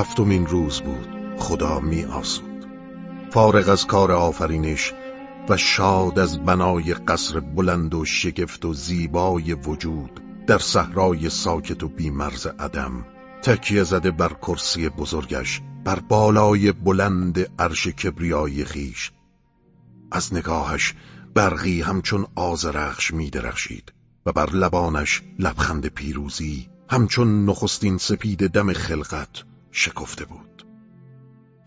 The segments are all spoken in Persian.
هفتمین روز بود. خدا می آسود. فارغ از کار آفرینش و شاد از بنای قصر بلند و شگفت و زیبای وجود در صحرای ساکت و بیمرز عدم تکیه زده بر کرسی بزرگش بر بالای بلند عرش کبریای خیش. از نگاهش برقی همچون آزرخش می درخشید و بر لبانش لبخند پیروزی همچون نخستین سپید دم خلقت شکفته بود.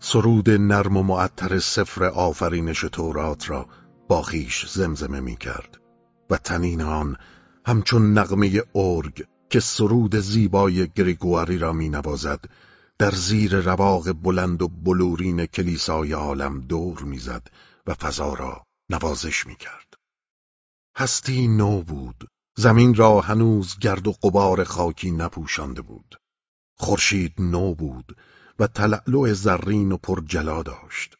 سرود نرم و معطر سفر آفرینش تورات را با خیش زمزمه می کرد و تنین آن همچون نغمه ارگ که سرود زیبای گریگواری را می نوازد در زیر رواق بلند و بلورین کلیسای عالم دور می‌زد و فضا را نوازش می کرد. هستی نو بود. زمین را هنوز گرد و قبار خاکی نپوشانده بود. خورشید نو بود و تلعلو زرین و پر جلا داشت.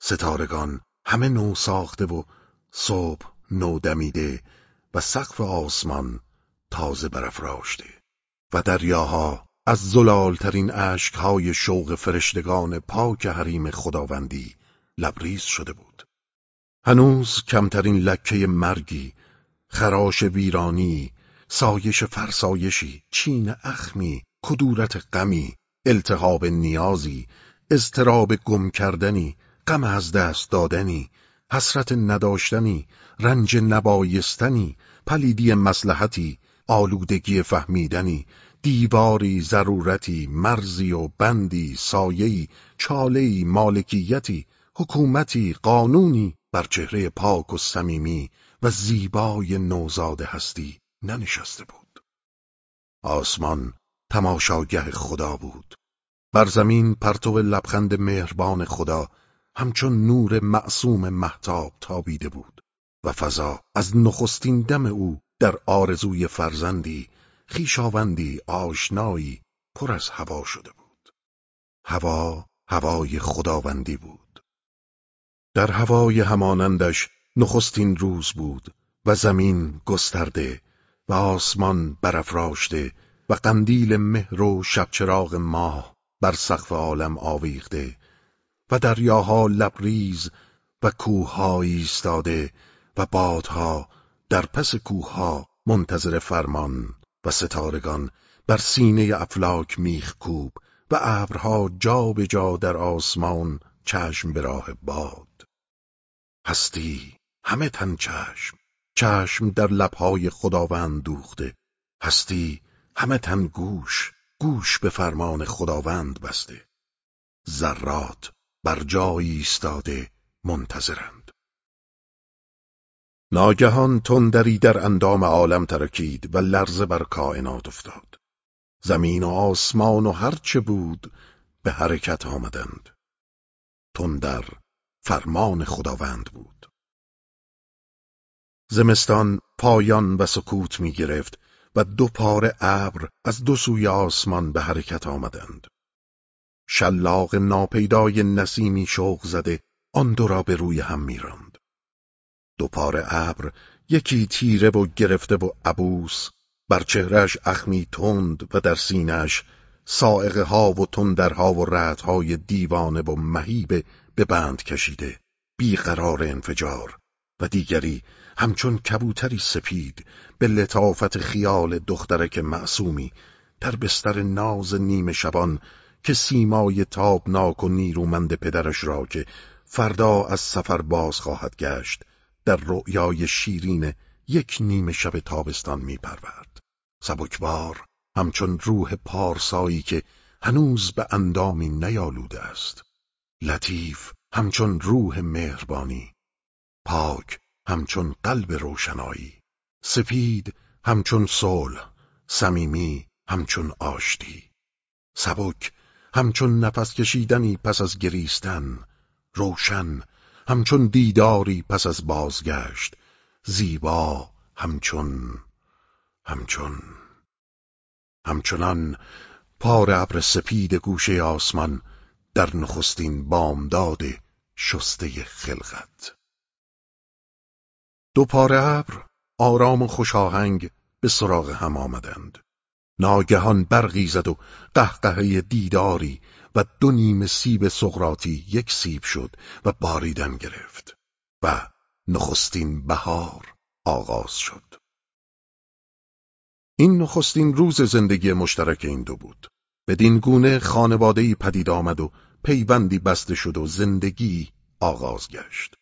ستارگان همه نو ساخته و صبح نو دمیده و سقف آسمان تازه برافراشته و دریاها از زلالترین اشکهای شوق فرشتگان پاک حریم خداوندی لبریز شده بود. هنوز کمترین لکه مرگی خراش ویرانی سایش فرسایشی چین اخمی کدورت غمی التهاب نیازی اضطراب گم کردنی غم از دست دادنی حسرت نداشتنی رنج نبایستنی پلیدی مسلحتی آلودگی فهمیدنی دیواری ضرورتی مرزی و بندی سایهی چالهی مالکیتی حکومتی قانونی بر چهره پاک و صمیمی و زیبای نوزاد هستی ننشسته بود. آسمان تماشاگه خدا بود. بر زمین پرتو لبخند مهربان خدا همچون نور معصوم محتاب تابیده بود. و فضا از نخستین دم او در آرزوی فرزندی خیشاوندی آشنایی پر از هوا شده بود. هوا هوای خداوندی بود. در هوای همانندش نخستین روز بود و زمین گسترده و آسمان برافراشته و قندیل مهر و شبچراغ ماه بر سقف عالم آویخته و دریاها لبریز و کوهها ایستاده و بادها در پس کوهها منتظر فرمان و ستارگان بر سینه افلاک میخ کوب و ابرها جا به جا در آسمان چشم به راه باد. هستی همه تن چشم چشم در لبهای خداوند دوخته. هستی همه تن گوش گوش به فرمان خداوند بسته. ذرات بر جایی ایستاده منتظرند. ناگهان تندری در اندام عالم ترکید و لرزه بر کائنات افتاد. زمین و آسمان و هرچه بود به حرکت آمدند. تندر فرمان خداوند بود. زمستان پایان و سکوت می گرفت و دو پاره ابر از دو سوی آسمان به حرکت آمدند. شلاق ناپیدای نسیمی شوق زده آن دو را به روی هم میراند. دو پاره ابر یکی تیره و گرفته و عبوس بر چهرش اخمی تند و در سینش سائقه ها و تندرها و رعدهای دیوانه و مهیب به بند کشیده بیقرار انفجار. و دیگری همچون کبوتری سپید به لطافت خیال دخترک معصومی در بستر ناز نیمه شبان که سیمای تابناک و نیرومند پدرش را که فردا از سفر باز خواهد گشت در رؤیای شیرین یک نیمه شب تابستان میپرورد. سبکبار همچون روح پارسایی که هنوز به اندامی نیالوده است. لطیف همچون روح مهربانی پاک همچون قلب روشنایی. سپید همچون صلح. صمیمی همچون آشتی. سبک همچون نفس کشیدنی پس از گریستن. روشن همچون دیداری پس از بازگشت. زیبا همچون همچون. همچنان پار ابر سپید گوشه آسمان در نخستین بامداد شسته خلقت. دو پاره ابر آرام و خوشاهنگ به سراغ هم آمدند. ناگهان برقی زد و قهقهه دیداری و دو نیم سیب سقراطی یک سیب شد و باریدن گرفت و نخستین بهار آغاز شد. این نخستین روز زندگی مشترک این دو بود. بدین گونه خانوادهی پدید آمد و پیوندی بسته شد و زندگی آغاز گشت.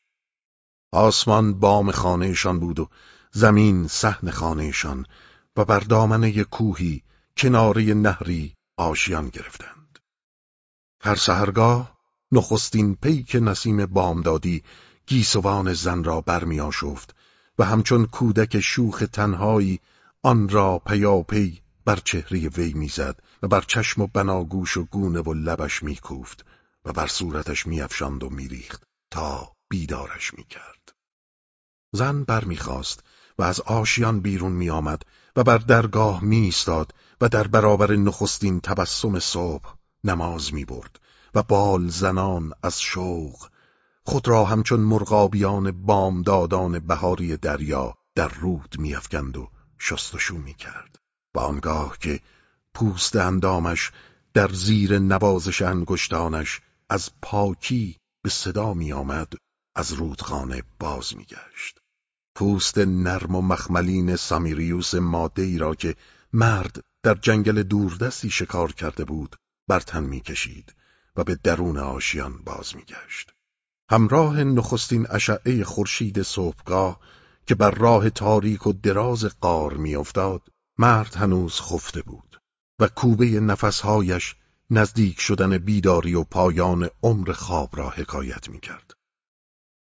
آسمان بام خانهشان بود و زمین صحن خانهشان و بر دامنه کوهی کناره نهری آشیان گرفتند. هر سهرگاه نخستین پیک نسیم بامدادی گیسوان زن را برمی آشفت و همچون کودک شوخ تنهایی آن را پیاپی بر چهره وی می‌زد و بر چشم و بناگوش و گونه و لبش میکوفت و بر صورتش میافشاند و میریخت تا بیدارش می‌کرد. زن برمیخواست و از آشیان بیرون میآمد و بر درگاه میایستاد و در برابر نخستین تبسم صبح نماز می‌برد و بال زنان از شوق خود را همچون مرغابیان بامدادان بهاری دریا در رود میافکند و شستشو می‌کرد. و آنگاه که پوست اندامش در زیر نوازش انگشتانش از پاکی به صدا می آمد از رودخانه باز می گشت. پوست نرم و مخملین سامیریوس ماده ای را که مرد در جنگل دوردستی شکار کرده بود بر تن می کشید و به درون آشیان باز می گشت. همراه نخستین اشعه خورشید صبحگاه که بر راه تاریک و دراز قار میافتاد مرد هنوز خفته بود و کوبه نفسهایش نزدیک شدن بیداری و پایان عمر خواب را حکایت می‌کرد.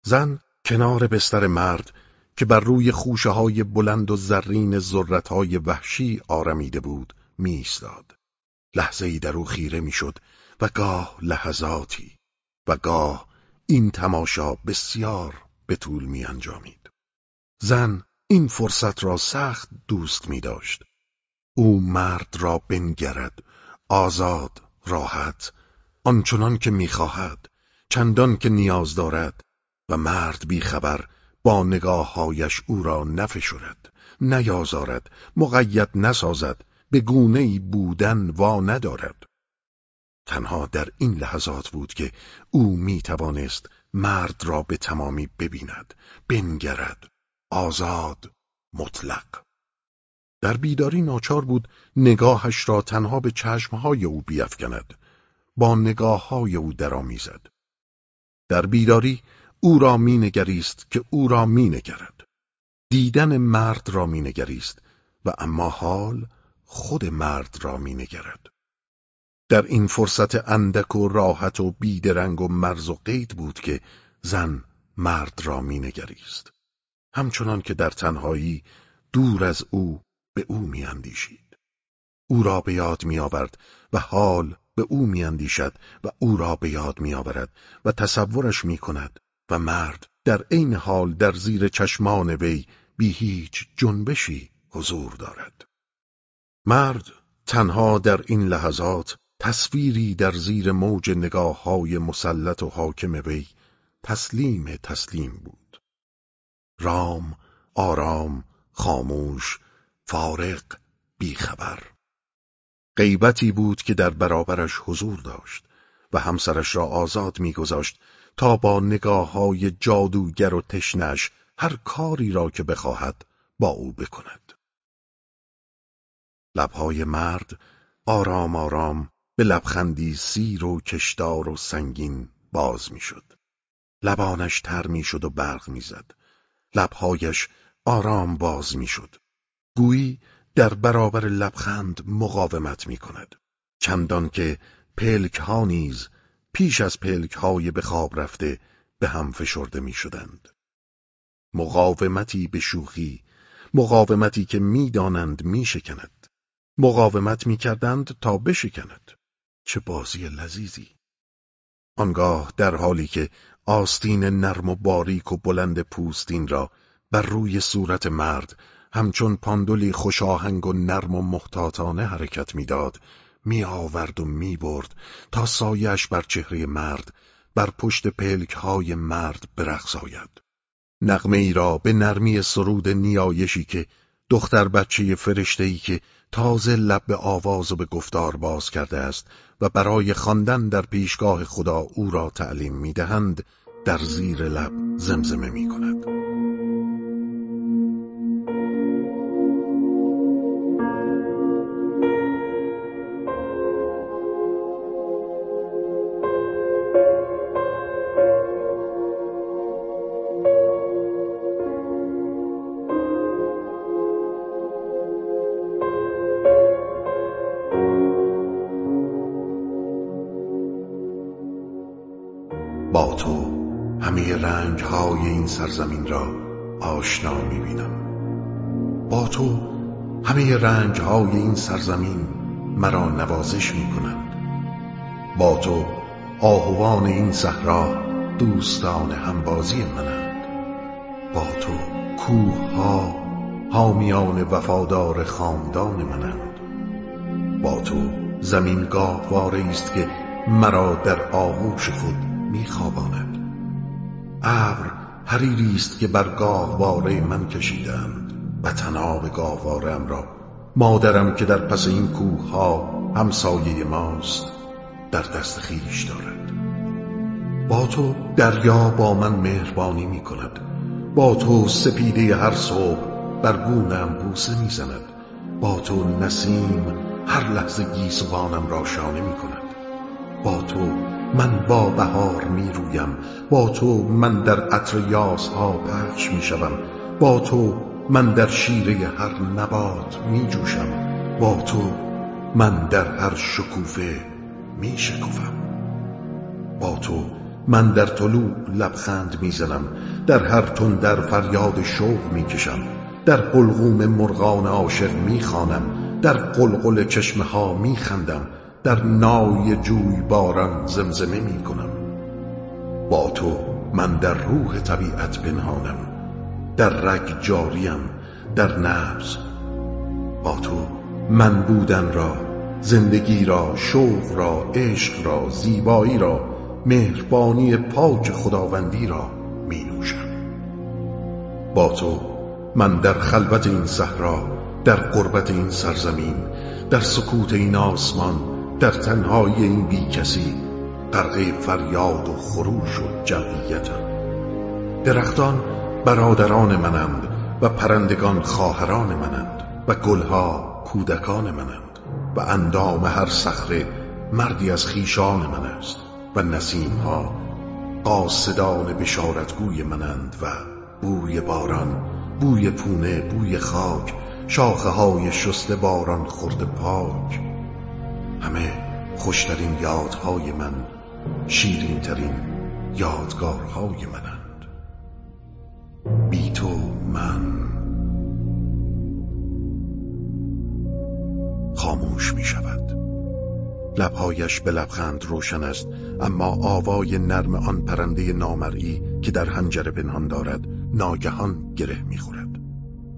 زن کنار بستر مرد که بر روی خوشه های بلند و زرین زرت های وحشی آرمیده بود میایستاد. لحظه ای در او خیره می‌شد و گاه لحظاتی و گاه این تماشا بسیار به طول می انجامید. زن این فرصت را سخت دوست می داشت. او مرد را بنگرد، آزاد، راحت، آنچنان که می‌خواهد، چندان که نیاز دارد و مرد بیخبر با نگاههایش او را نفشرد، نیازارد، مقید نسازد، به گونه بودن وا ندارد. تنها در این لحظات بود که او می توانست مرد را به تمامی ببیند، بنگرد، آزاد، مطلق. در بیداری ناچار بود نگاهش را تنها به چشمهای او بیافکند، با نگاههای او درآمیزد. در بیداری او را مینگریست که او را مینگرد. دیدن مرد را مینگریست و اما حال خود مرد را مینگرد. در این فرصت اندک و راحت و بیدرنگ و مرز و قید بود که زن مرد را مینگریست همچنان که در تنهایی دور از او به او میاندیشید او را به یاد میآورد و حال به او میاندیشد و او را به یاد میآورد و تصورش می‌کند و مرد در عین حال در زیر چشمان وی بی هیچ جنبشی حضور دارد. مرد تنها در این لحظات تصویری در زیر موج نگاه های مسلط و حاکم وی تسلیم تسلیم بود. رام، آرام، خاموش، فارق، بیخبر. غیبتی بود که در برابرش حضور داشت و همسرش را آزاد میگذاشت تا با نگاه های جادوگر و تشنش هر کاری را که بخواهد با او بکند لبهای مرد آرام آرام به لبخندی سیر و کشدار و سنگین باز می‌شد. لبانش تر می‌شد و برق می‌زد. لبهایش آرام باز می‌شد. گویی در برابر لبخند مقاومت می کند. چندان که پلک ها نیز پیش از پلک های به خواب رفته به هم فشرده می شدند. مقاومتی به شوخی، مقاومتی که می‌دانند می شکند. مقاومت می کردند تا بشکند. چه بازی لذیذی آنگاه در حالی که آستین نرم و باریک و بلند پوستین را بر روی صورت مرد همچون پاندولی خوشاهنگ و نرم و محتاطانه حرکت می‌داد می آورد و می برد تا سایش بر چهره مرد بر پشت پلک های مرد برقص آید نغمه ای را به نرمی سرود نیایشی که دختر بچه فرشته ای که تازه لب به آواز و به گفتار باز کرده است و برای خواندن در پیشگاه خدا او را تعلیم می‌دهند در زیر لب زمزمه می کند. رنگ های این سرزمین را آشنا می بینم با تو همه رنگ های این سرزمین مرا نوازش می کنند با تو آهوان این صحرا دوستان همبازی منند. با تو کوه ها حامیان وفادار خاندان منند. با تو زمین گاهواره است که مرا در آغوش خود میخواباند. ابر حریری است که بر گاهواره من کشیدند و تناب گاهوارم را. مادرم که در پس این کوه ها همسایه ماست در دست خیش دارد. با تو دریا با من مهربانی می کند. با تو سپیده هر صبح بر گونم بوسه می زند. با تو نسیم هر لحظه گیسوانم را شانه می کند. با تو من با بهار می رویم با تو من در عطر یاس ها پخش می شوم با تو من در شیره هر نبات می جوشم با تو من در هر شکوفه می شکوفم با تو من در طلوع لبخند می‌زنم در هر تن در فریاد شوق می‌کشم در قلقوم مرغان عاشق می‌خوانم در قلقل چشمه ها میخندم در نای جوی باران زمزمه می کنم. با تو من در روح طبیعت بنهانم در رگ جاریم در نبز با تو من بودن را زندگی را شوق را عشق را زیبایی را مهربانی پاک خداوندی را می نوشم. با تو من در خلوت این صحرا در قربت این سرزمین در سکوت این آسمان در تنهای این بی کسی غرق فریاد و خروش و جمعیتم. درختان برادران منند و پرندگان خواهران منند و گلها کودکان منند و اندام هر صخره مردی از خیشان من است و نسیمها قاصدان بشارتگوی منند و بوی باران بوی پونه بوی خاک شاخه های شست باران خورد پاک. همه خوشترین یادهای من شیرین ترین یادگارهای منند. بی تو من خاموش می شود لبهایش به لبخند روشن است اما آوای نرم آن پرنده نامرئی که در هنجره پنهان دارد ناگهان گره می‌خورد.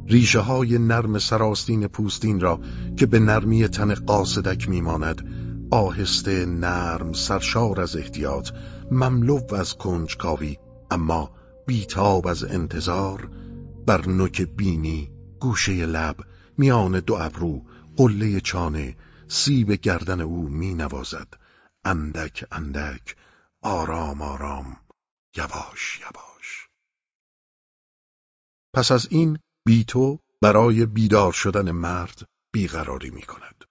ریشه های نرم سراستین پوستین را که به نرمی تن قاصدک میماند آهسته نرم سرشار از احتیاط مملو از کنجکاوی اما بیتاب از انتظار بر نوک بینی گوشه لب میان دو ابرو قله چانه سیب گردن او می نوازد اندک اندک آرام آرام یواش یواش. پس از این بیتو برای بیدار شدن مرد بیقراری می کند.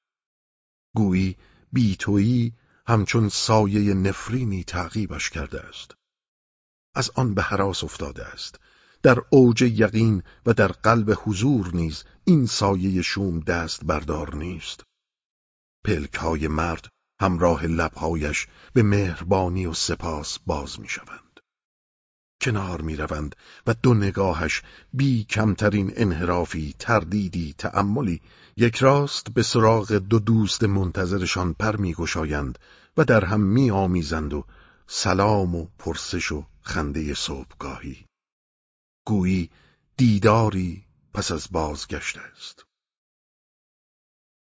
گویی بیتویی همچون سایه نفرینی تعقیبش کرده است. از آن به حراس افتاده است. در اوج یقین و در قلب حضور نیز این سایه شوم دست بردار نیست. پلک های مرد همراه لبهایش به مهربانی و سپاس باز می شوند. کنار می روند و دو نگاهش بی کمترین انحرافی، تردیدی، تأملی یک راست به سراغ دو دوست منتظرشان پر می گشایند و در هم می آمیزند و سلام و پرسش و خنده صبحگاهی. گویی دیداری پس از بازگشت است.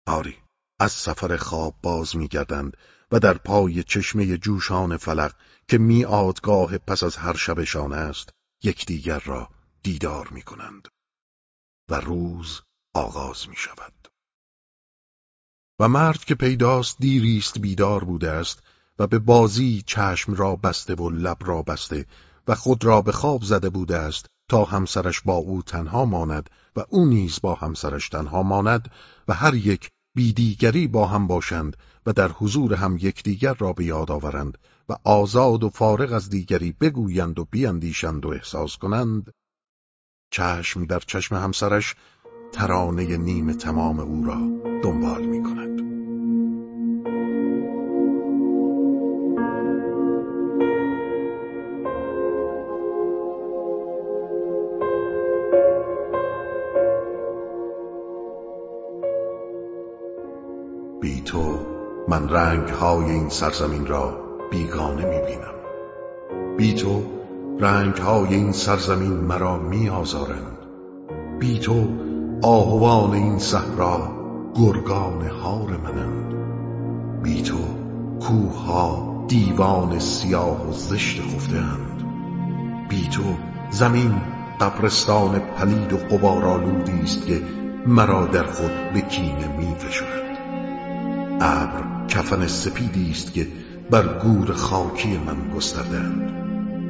آری از سفر خواب باز میگردند و در پای چشمه جوشان فلق که میادگاه پس از هر شبشان است یکدیگر را دیدار می کنند و روز آغاز می شود. و مرد که پیداست دیریست بیدار بوده است و به بازی چشم را بسته و لب را بسته و خود را به خواب زده بوده است تا همسرش با او تنها ماند و او نیز با همسرش تنها ماند و هر یک بیدیگری با هم باشند و در حضور هم یکدیگر را به یاد آورند و آزاد و فارغ از دیگری بگویند و بیاندیشند و احساس کنند. چشم در چشم همسرش ترانه نیم تمام او را دنبال می بی تو من رنگ های این سرزمین را بیگانه می بینم بی تو رنگ های این سرزمین مرا می آزارند بی تو آهوان این صحرا گرگان هار منند. بی تو کوه ها دیوان سیاه و زشت خفته اند بی تو زمین قبرستان پلید و قبارالودی است که مرا در خود به کینه می فشرد ابر کفن سپیدی است که بر گور خاکی من گستردند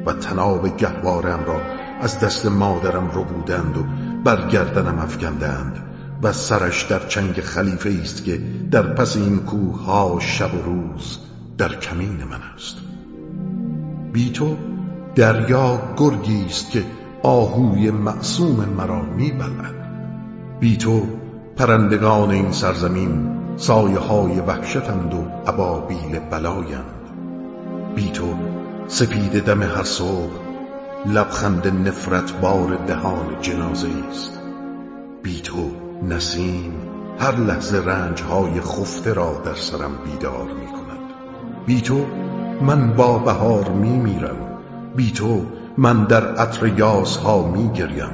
و طناب گهوارم را از دست مادرم ربودند و بر گردنم افکندند و سرش در چنگ خلیفه است که در پس این کوه ها شب و روز در کمین من است. بی تو دریا گرگی است که آهوی معصوم مرا می‌بلعد بی تو پرندگان این سرزمین سایه های وحشتند و ابابیل بلایند. بی تو سپید دم هر صبح لبخند نفرت بار دهان جنازه است. بی تو نسیم هر لحظه رنج های خفته را در سرم بیدار می کند بی تو من با بهار می میرم بی تو من در عطر یاس ها می گریم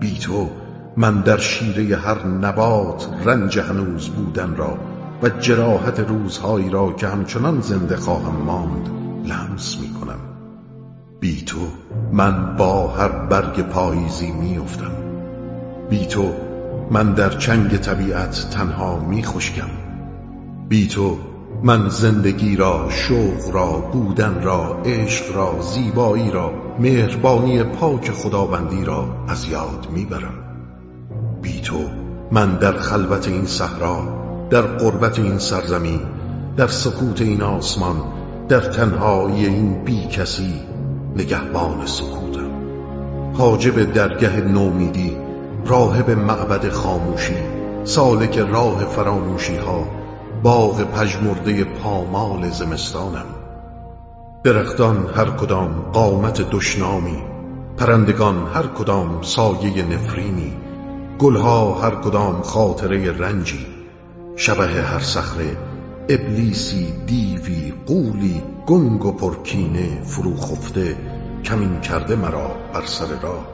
بی تو من در شیره هر نبات رنج هنوز بودن را و جراحت روزهایی را که همچنان زنده خواهم ماند لمس می کنم. بی تو من با هر برگ پاییزی می افتم. بی تو من در چنگ طبیعت تنها می خشکم. بی تو من زندگی را شوق را بودن را عشق را زیبایی را مهربانی پاک خداوندی را از یاد می‌برم بی تو من در خلوت این صحرا در قربت این سرزمین در سکوت این آسمان در تنهایی این بی کسی نگهبان سکوتم. حاجب درگه نومیدی راهب معبد خاموشی سالک راه فراموشی ها باغ پژمرده پامال زمستانم. درختان هر کدام قامت دشنامی پرندگان هر کدام سایه نفرینی گلها هر کدام خاطره رنجی شبه هر صخره ابلیسی دیوی قولی گنگ و پرکینه فرو خفته کمین کرده مرا بر سر راه.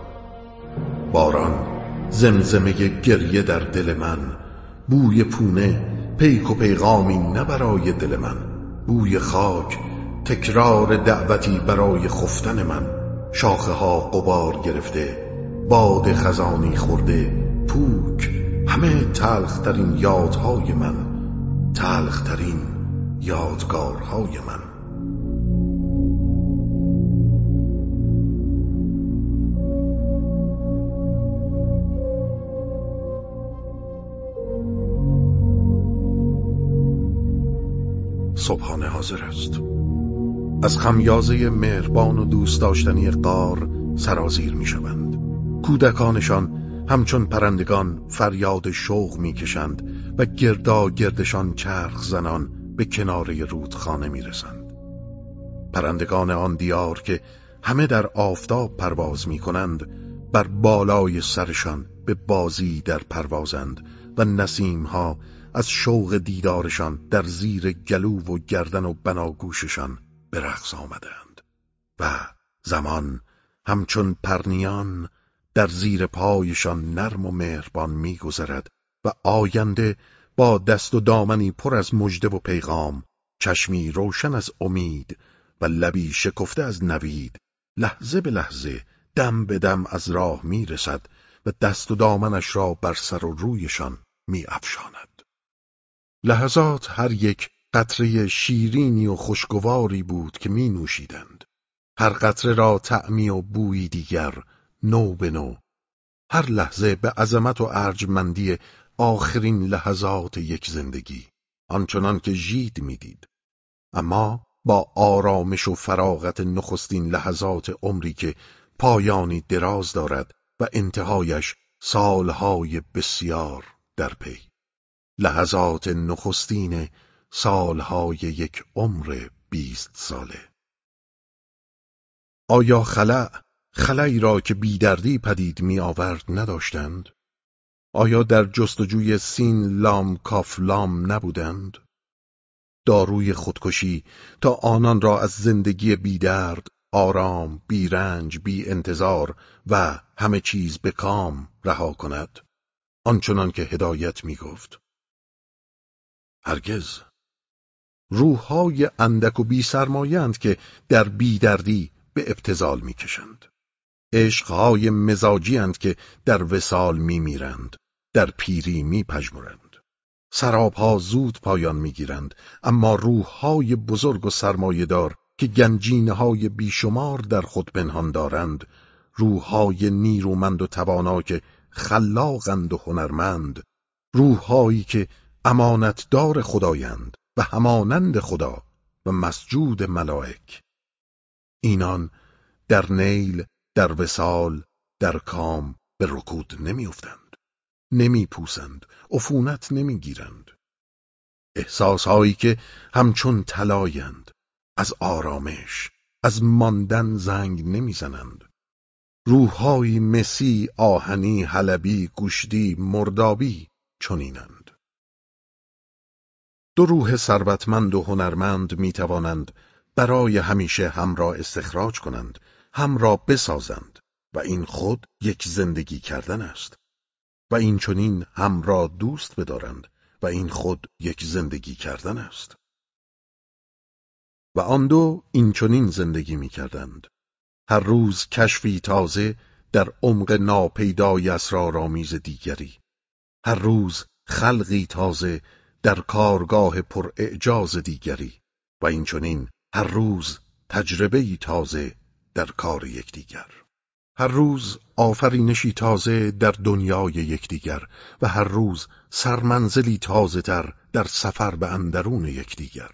باران زمزمه گریه در دل من بوی پونه پیک و پیغامی نه برای دل من. بوی خاک تکرار دعوتی برای خفتن من. شاخه ها قبار گرفته باد خزانی خورده پوک همه تلخترین یادهای من تلخترین یادگارهای من. صبحانه حاضر است. از خمیازه مهربان و دوست داشتنی قار سرازیر می شوند کودکانشان همچون پرندگان فریاد شوق می‌کشند و گردا گردشان چرخ زنان به کناره رودخانه می‌رسند. پرندگان آن دیار که همه در آفتاب پرواز می کنند بر بالای سرشان به بازی در پروازند و نسیمها از شوق دیدارشان در زیر گلو و گردن و بناگوششان به رقص آمدند و زمان همچون پرنیان در زیر پایشان نرم و مهربان میگذرد و آینده با دست و دامنی پر از مژده و پیغام چشمی روشن از امید و لبی شکفته از نوید لحظه به لحظه دم به دم از راه می‌رسد و دست و دامنش را بر سر و رویشان می افشاند. لحظات هر یک قطره شیرینی و خوشگواری بود که می نوشیدند. هر قطره را تعمی و بویی دیگر نو به نو. هر لحظه به عظمت و ارجمندی آخرین لحظات یک زندگی آنچنان که ژید می‌دید. اما با آرامش و فراغت نخستین لحظات عمری که پایانی دراز دارد و انتهایش سالهای بسیار در پی. لحظات نخستین سالهای یک عمر بیست ساله. آیا خلع خلعی را که بیدردی پدید می آورد نداشتند؟ آیا در جستجوی سین لام کاف لام نبودند؟ داروی خودکشی تا آنان را از زندگی بیدرد، آرام، بیرنج، بی انتظار و همه چیز به کام رها کند آنچنان که هدایت می گفت هرگز روحهای اندک و بی که در بیدردی به ابتزال می‌کشند. عشقهای مزاجی هند که در وسال میمیرند در پیری میپژمرند. سرابها زود پایان می‌گیرند اما روحهای بزرگ و سرمایهدار که گنجینه های بیشمار در خود پنهان دارند روحهای نیرومند و توانا که خلاقند و هنرمند روحهایی که امانتدار خدایند و همانند خدا و مسجود ملائک. اینان در نیل در وسال در کام به رکود نمیافتند. نمیپوسند. عفونت نمی‌گیرند. احساسهایی که همچون طلایند از آرامش از ماندن زنگ نمی‌زنند. روحهایی مسی آهنی حلبی گوشتی مردابی چنینند. دو روح ثروتمند و هنرمند می‌توانند برای همیشه هم را استخراج کنند. هم را بسازند و این خود یک زندگی کردن است. و این چنین هم را دوست بدارند و این خود یک زندگی کردن است. و آن دو این چنین زندگی می کردند. هر روز کشفی تازه در عمق ناپیدای اسرارآمیز دیگری. هر روز خلقی تازه در کارگاه پر اعجاز دیگری. و این چنین هر روز تجربه تازه در کار یکدیگر. هر روز آفرینشی تازه در دنیای یکدیگر و هر روز سرمنزلی تازه تر در سفر به اندرون یکدیگر.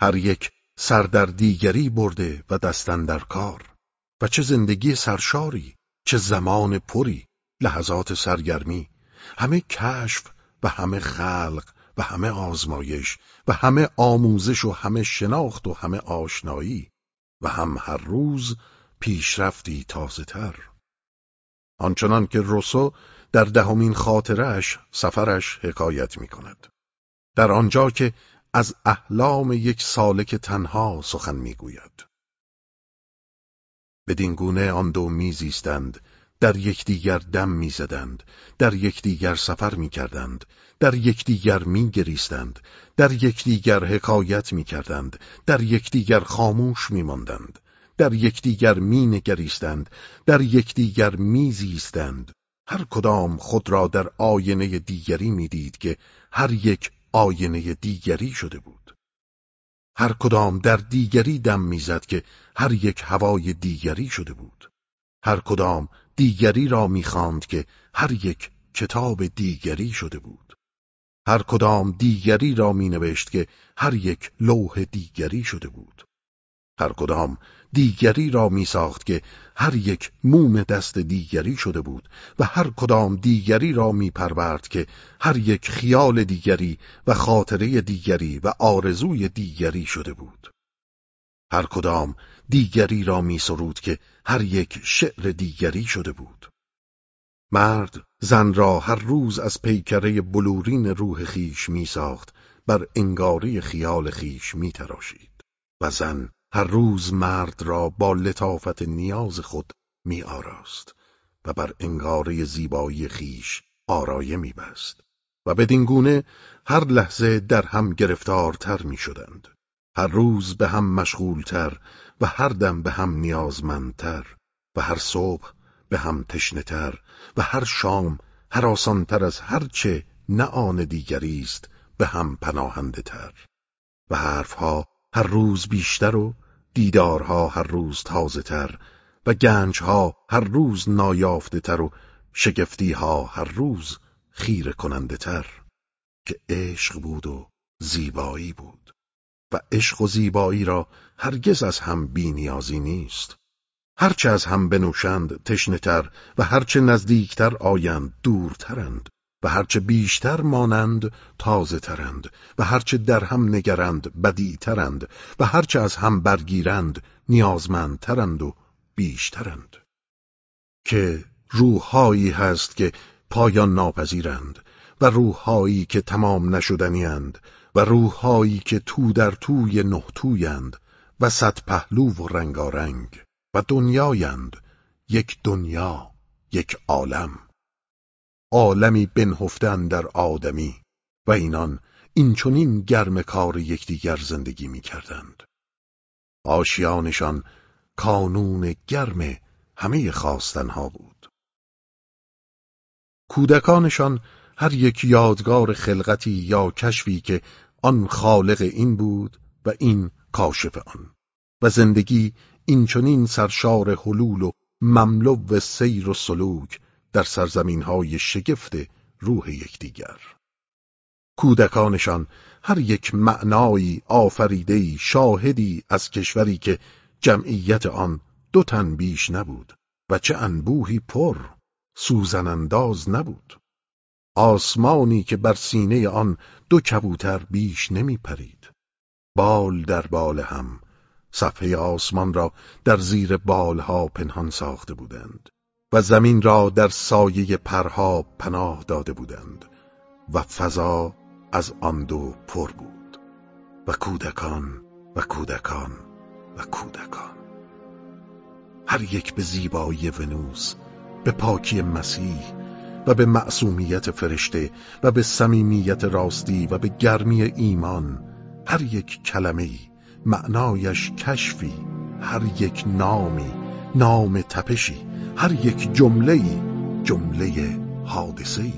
هر یک سر در دیگری برده و دستن در کار. و چه زندگی سرشاری چه زمان پری لحظات سرگرمی. همه کشف و همه خلق و همه آزمایش و همه آموزش و همه شناخت و همه آشنایی. و هم هر روز پیشرفتی تازه تر آنچنان که روسو در دهمین خاطرش سفرش حکایت می کند. در آنجا که از احلام یک سالک تنها سخن می‌گوید. بدین گونه آن دو میزیستند در یکدیگر دم می‌زدند در یکدیگر سفر می‌کردند در یکدیگر میگریستند در یکدیگر حکایت می‌کردند در یکدیگر خاموش میماندند در یکدیگر مینگریستند در یکدیگر میزیستند. هر کدام خود را در آینه دیگری می‌دید که هر یک آینه دیگری شده بود. هر کدام در دیگری دم می‌زد که هر یک هوای دیگری شده بود. هر کدام دیگری را می‌خواند که هر یک کتاب دیگری شده بود. هر کدام دیگری را مینوشت که هر یک لوح دیگری شده بود. هر کدام دیگری را می ساخت که هر یک موم دست دیگری شده بود و هر کدام دیگری را می پرورد که هر یک خیال دیگری و خاطره دیگری و آرزوی دیگری شده بود. هر کدام دیگری را می سرود که هر یک شعر دیگری شده بود. مرد زن را هر روز از پیکره بلورین روح خیش می ساخت بر انگاری خیال خیش می تراشید. و زن هر روز مرد را با لطافت نیاز خود می آراست و بر انگاره زیبایی خیش آرایه می بست. و بدین گونه هر لحظه در هم گرفتارتر می شدند. هر روز به هم مشغولتر و هر دم به هم نیازمندتر و هر صبح به هم تشنهتر و هر شام هر آسانتر از هر چه نه آن دیگری است به هم پناهنده تر و حرفها هر روز بیشتر و دیدارها هر روز تازه تر و گنجها هر روز نایافته تر و شگفتیها هر روز خیره کننده تر که عشق بود و زیبایی بود. و عشق و زیبایی را هرگز از هم بینیازی نیست. هرچه از هم بنوشند تشنهتر و هرچه نزدیکتر آیند دورترند و هرچه بیشتر مانند تازه ترند و هرچه در هم نگرند بدیترند و هرچه از هم برگیرند نیازمندترند و بیشترند. که روحهایی هست که پایان ناپذیرند و روحهایی که تمام نشدنیند و روحهایی که تو در توی نه تویند و صد پهلو و رنگارنگ و دنیایند یک دنیا یک عالم عالمی بنهفتن در آدمی و اینان این گرم کار یکدیگر زندگی می کردند. آشیانشان کانون گرم همه خواستنها بود. کودکانشان هر یک یادگار خلقتی یا کشفی که آن خالق این بود و این کاشف آن. و زندگی این سرشار حلول و مملو و سیر و سلوک در سرزمین های شگفت روح یکدیگر. کودکانشان هر یک معنایی آفریدهی شاهدی از کشوری که جمعیت آن دو تن بیش نبود و چه انبوهی پر سوزن انداز نبود. آسمانی که بر سینه آن دو کبوتر بیش نمی پرید بال در بال هم صفحه آسمان را در زیر بالها پنهان ساخته بودند و زمین را در سایه پرها پناه داده بودند و فضا از آن دو پر بود و کودکان و کودکان و کودکان. هر یک به زیبایی ونوس به پاکی مسیح و به معصومیت فرشته و به صمیمیت راستی و به گرمی ایمان هر یک کلمه معنایش کشفی هر یک نامی نام تپشی هر یک جمله جمله حادثه